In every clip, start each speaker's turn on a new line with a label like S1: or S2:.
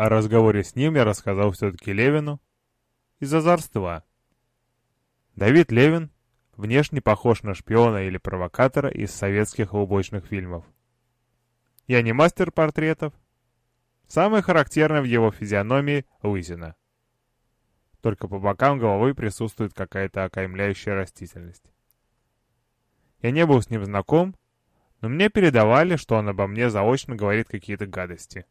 S1: О разговоре с ним я рассказал все-таки Левину из озорства. Давид Левин внешне похож на шпиона или провокатора из советских убойных фильмов. Я не мастер портретов. Самое характерное в его физиономии — лысина. Только по бокам головы присутствует какая-то окаймляющая растительность. Я не был с ним знаком, но мне передавали, что он обо мне заочно говорит какие-то гадости.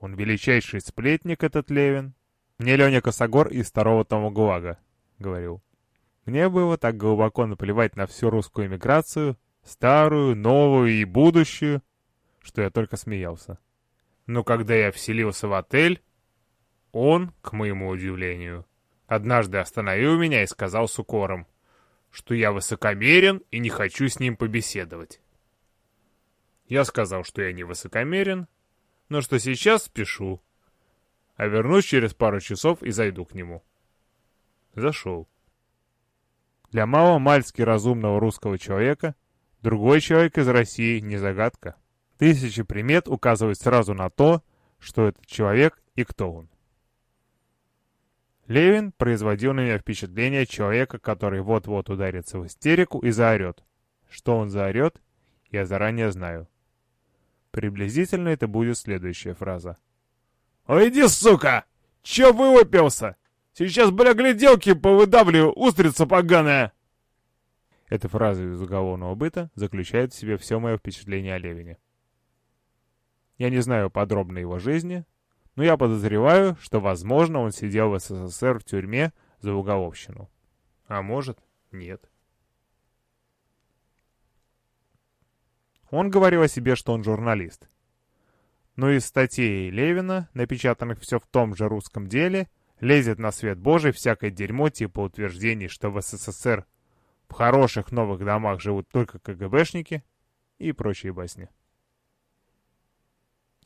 S1: Он величайший сплетник, этот Левин. Мне Леня Косогор из второго тома ГУЛАГа говорил. Мне было так глубоко наплевать на всю русскую эмиграцию, старую, новую и будущую, что я только смеялся. Но когда я вселился в отель, он, к моему удивлению, однажды остановил меня и сказал с укором, что я высокомерен и не хочу с ним побеседовать. Я сказал, что я не высокомерен, но что сейчас спешу, а вернусь через пару часов и зайду к нему. Зашел. Для мало-мальски разумного русского человека другой человек из России не загадка. Тысячи примет указывают сразу на то, что этот человек и кто он. Левин производил на меня впечатление человека, который вот-вот ударится в истерику и заорет. Что он заорет, я заранее знаю. Приблизительно это будет следующая фраза. «Ой, иди, сука! Чё вылупился? Сейчас, бля, гляделки повыдавливаю, устрица поганая!» Эта фраза из уголовного быта заключает в себе все мое впечатление о Левине. Я не знаю подробно его жизни, но я подозреваю, что, возможно, он сидел в СССР в тюрьме за уголовщину. А может, нет. Он говорил о себе, что он журналист. Но из статей Левина, напечатанных все в том же русском деле, лезет на свет Божий всякое дерьмо типа утверждений, что в СССР в хороших новых домах живут только КГБшники и прочие басни.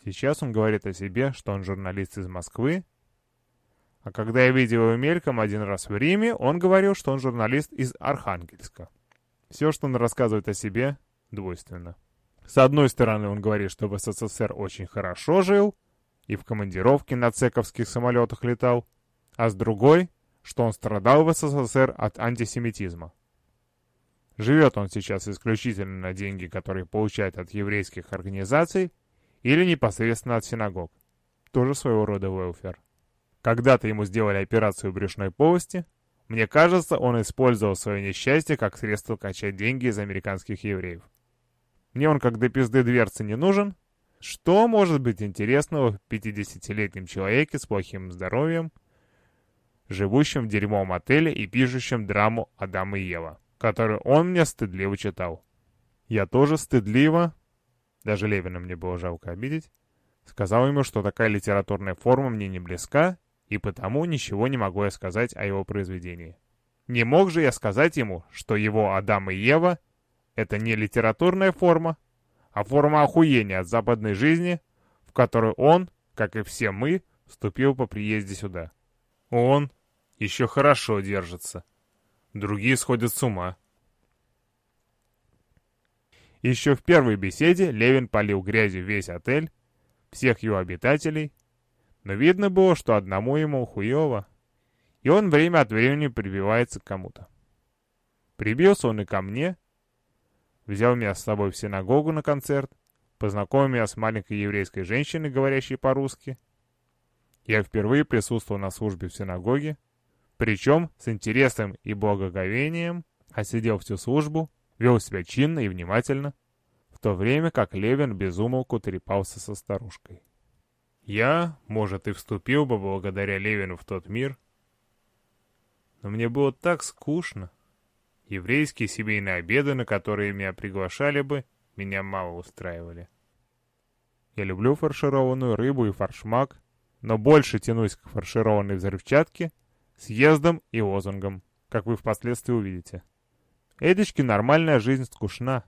S1: Сейчас он говорит о себе, что он журналист из Москвы, а когда я видел его мельком один раз в Риме, он говорил, что он журналист из Архангельска. Все, что он рассказывает о себе, двойственно. С одной стороны, он говорит, что в СССР очень хорошо жил и в командировке на цековских самолетах летал, а с другой, что он страдал в СССР от антисемитизма. Живет он сейчас исключительно на деньги, которые получает от еврейских организаций, или непосредственно от синагог. Тоже своего рода велфер. Когда-то ему сделали операцию брюшной полости. Мне кажется, он использовал свое несчастье как средство качать деньги из американских евреев. Мне он как до пизды дверцы не нужен. Что может быть интересного в 50-летнем человеке с плохим здоровьем, живущем в дерьмовом отеле и пишущем драму «Адам и Ева», которую он мне стыдливо читал? Я тоже стыдливо, даже Левина мне было жалко обидеть, сказал ему, что такая литературная форма мне не близка, и потому ничего не могу я сказать о его произведении. Не мог же я сказать ему, что его «Адам и Ева» — это не литературная форма, а форма охуения от западной жизни, в которую он, как и все мы, вступил по приезде сюда. Он еще хорошо держится. Другие сходят с ума. Еще в первой беседе Левин полил грязью весь отель, всех его обитателей, но видно было, что одному ему хуево, и он время от времени прибивается к кому-то. Прибился он и ко мне, взял меня с собой в синагогу на концерт, познакомил меня с маленькой еврейской женщиной, говорящей по-русски. Я впервые присутствовал на службе в синагоге, причем с интересом и благоговением, а сидел всю службу, вел себя чинно и внимательно, в то время как Левин безумолку трепался со старушкой. Я, может, и вступил бы благодаря Левину в тот мир, но мне было так скучно. Еврейские семейные обеды, на которые меня приглашали бы, меня мало устраивали. Я люблю фаршированную рыбу и фаршмак, но больше тянусь к фаршированной взрывчатке, съездом и лозунгом, как вы впоследствии увидите. Эдичке нормальная жизнь скучна.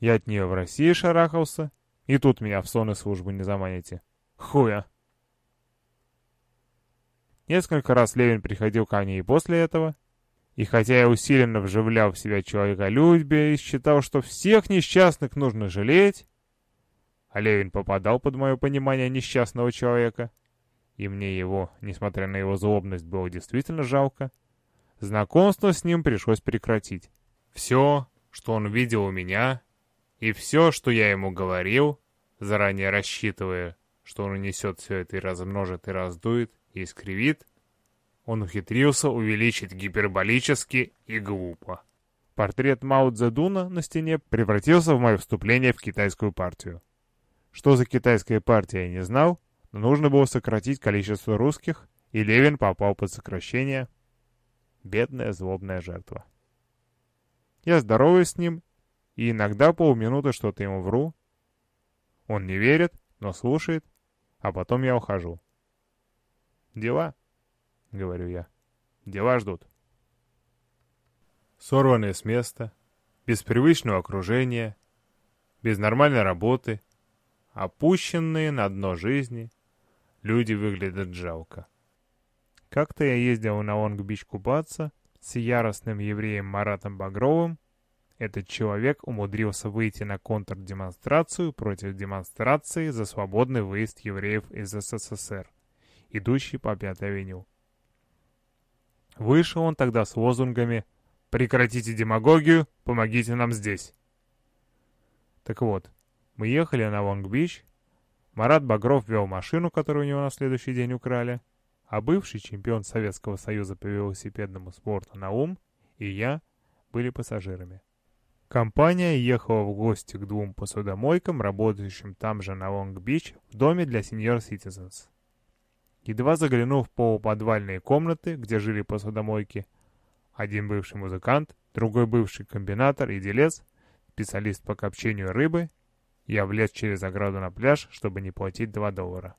S1: Я от нее в России шарахался, и тут меня в сон и службу не заманите. Хуя. Несколько раз Левин приходил ко мне и после этого, и хотя я усиленно вживлял в себя человеколюбие и считал, что всех несчастных нужно жалеть, а Левин попадал под мое понимание несчастного человека — и мне его, несмотря на его злобность, было действительно жалко, знакомство с ним пришлось прекратить. Все, что он видел у меня, и все, что я ему говорил, заранее рассчитывая, что он унесет все это и размножит, и раздует, и искривит, он ухитрился увеличить гиперболически и глупо. Портрет Мао Цзэдуна на стене превратился в мое вступление в китайскую партию. Что за китайская партия, я не знал, но нужно было сократить количество русских, и Левин попал под сокращение. Бедная злобная жертва. Я здороваюсь с ним, и иногда полминуты что-то ему вру. Он не верит, но слушает, а потом я ухожу. «Дела», — говорю я, — «дела ждут». Сорванные с места, без привычного окружения, без нормальной работы, опущенные на дно жизни, люди выглядят жалко. Как-то я ездил на Лонг-Бич купаться с яростным евреем Маратом Багровым. Этот человек умудрился выйти на контрдемонстрацию против демонстрации за свободный выезд евреев из СССР, идущий по Пятой авеню. Вышел он тогда с лозунгами «Прекратите демагогию, помогите нам здесь». Так вот, мы ехали на Лонг-Бич, Марат Багров вел машину, которую у него на следующий день украли, а бывший чемпион Советского Союза по велосипедному спорту Наум и я были пассажирами. Компания ехала в гости к двум посудомойкам, работающим там же на Лонг-Бич, в доме для senior citizens. Едва заглянув в полуподвальные комнаты, где жили посудомойки, один бывший музыкант, другой бывший комбинатор и делец, специалист по копчению рыбы, я влез через ограду на пляж, чтобы не платить 2 доллара.